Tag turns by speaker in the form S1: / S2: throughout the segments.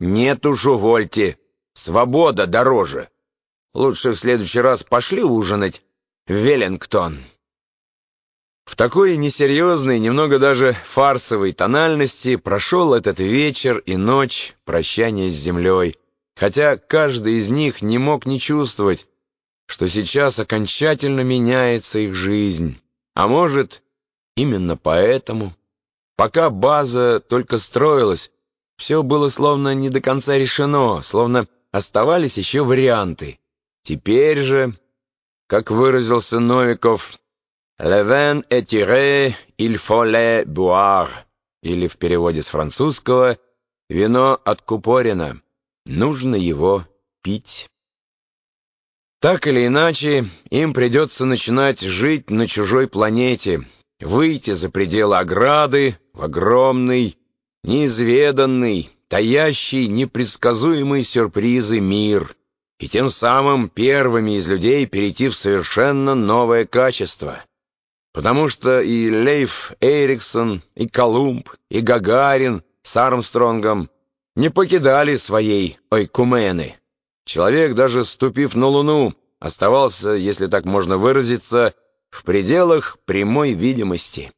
S1: Нет уж, увольте. Свобода дороже. Лучше в следующий раз пошли ужинать в Веллингтон. В такой несерьезной, немного даже фарсовой тональности прошел этот вечер и ночь прощания с землей, хотя каждый из них не мог не чувствовать, что сейчас окончательно меняется их жизнь. А может, именно поэтому, пока база только строилась, все было словно не до конца решено, словно оставались еще варианты. Теперь же, как выразился Новиков, «Le vin est tiré, il faut le boire», или в переводе с французского «Вино откупорено, нужно его пить». Так или иначе, им придется начинать жить на чужой планете, выйти за пределы ограды в огромный, неизведанный, таящий непредсказуемые сюрпризы мир, и тем самым первыми из людей перейти в совершенно новое качество — потому что и Лейф Эриксон, и Колумб, и Гагарин с Армстронгом не покидали своей ойкумены. Человек, даже ступив на Луну, оставался, если так можно выразиться, в пределах прямой видимости.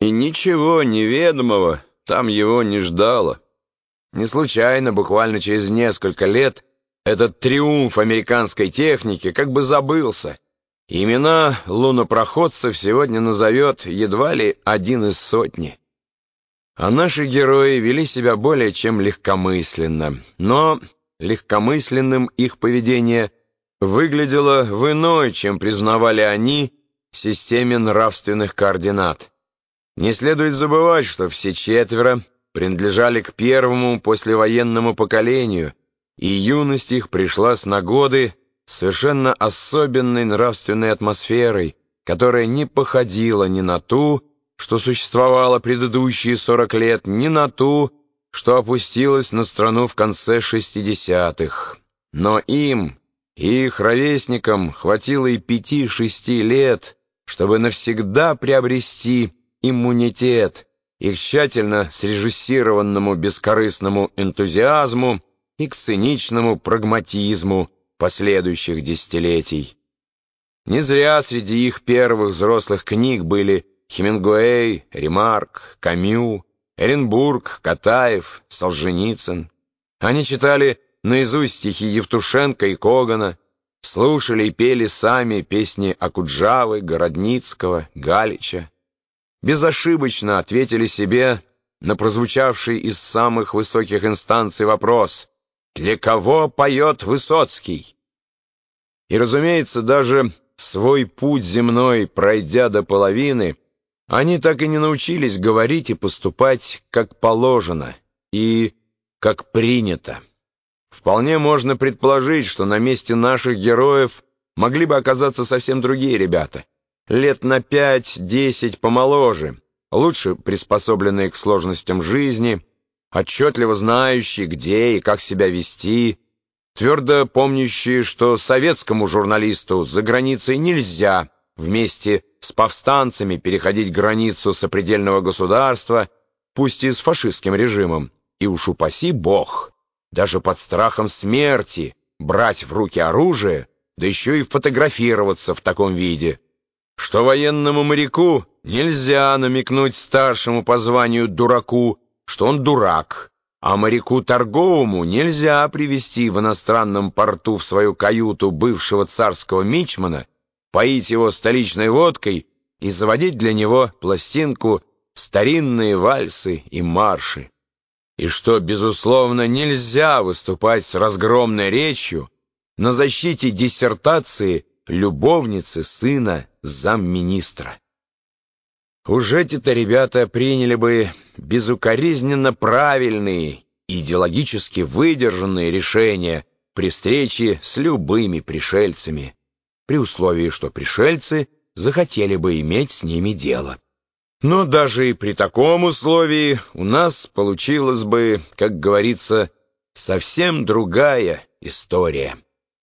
S1: И ничего неведомого там его не ждало. Не случайно, буквально через несколько лет, этот триумф американской техники как бы забылся, Имена лунопроходцев сегодня назовет едва ли один из сотни. А наши герои вели себя более чем легкомысленно, но легкомысленным их поведение выглядело в иной, чем признавали они, системе нравственных координат. Не следует забывать, что все четверо принадлежали к первому послевоенному поколению, и юность их пришлась на годы, совершенно особенной нравственной атмосферой, которая не походила ни на ту, что существовала предыдущие сорок лет, ни на ту, что опустилась на страну в конце шестидесятых. Но им и их ровесникам хватило и пяти-шести лет, чтобы навсегда приобрести иммунитет и к тщательно срежиссированному бескорыстному энтузиазму и к циничному прагматизму, последующих десятилетий. Не зря среди их первых взрослых книг были Хемингуэй, Ремарк, Камю, Эренбург, Катаев, Солженицын. Они читали наизусть стихи Евтушенко и Когана, слушали и пели сами песни Акуджавы, Городницкого, Галича. Безошибочно ответили себе на прозвучавший из самых высоких инстанций вопрос для кого поет Высоцкий? И, разумеется, даже свой путь земной, пройдя до половины, они так и не научились говорить и поступать как положено и как принято. Вполне можно предположить, что на месте наших героев могли бы оказаться совсем другие ребята, лет на пять-десять помоложе, лучше приспособленные к сложностям жизни, отчетливо знающие, где и как себя вести, твердо помнящие, что советскому журналисту за границей нельзя вместе с повстанцами переходить границу сопредельного государства, пусть и с фашистским режимом, и уж упаси бог, даже под страхом смерти брать в руки оружие, да еще и фотографироваться в таком виде, что военному моряку нельзя намекнуть старшему по званию дураку, что он дурак, а моряку торговому нельзя привести в иностранном порту в свою каюту бывшего царского мичмана, поить его столичной водкой и заводить для него пластинку «Старинные вальсы и марши». И что, безусловно, нельзя выступать с разгромной речью на защите диссертации любовницы сына замминистра. Уж эти-то ребята приняли бы безукоризненно правильные, идеологически выдержанные решения при встрече с любыми пришельцами, при условии, что пришельцы захотели бы иметь с ними дело. Но даже и при таком условии у нас получилась бы, как говорится, совсем другая история.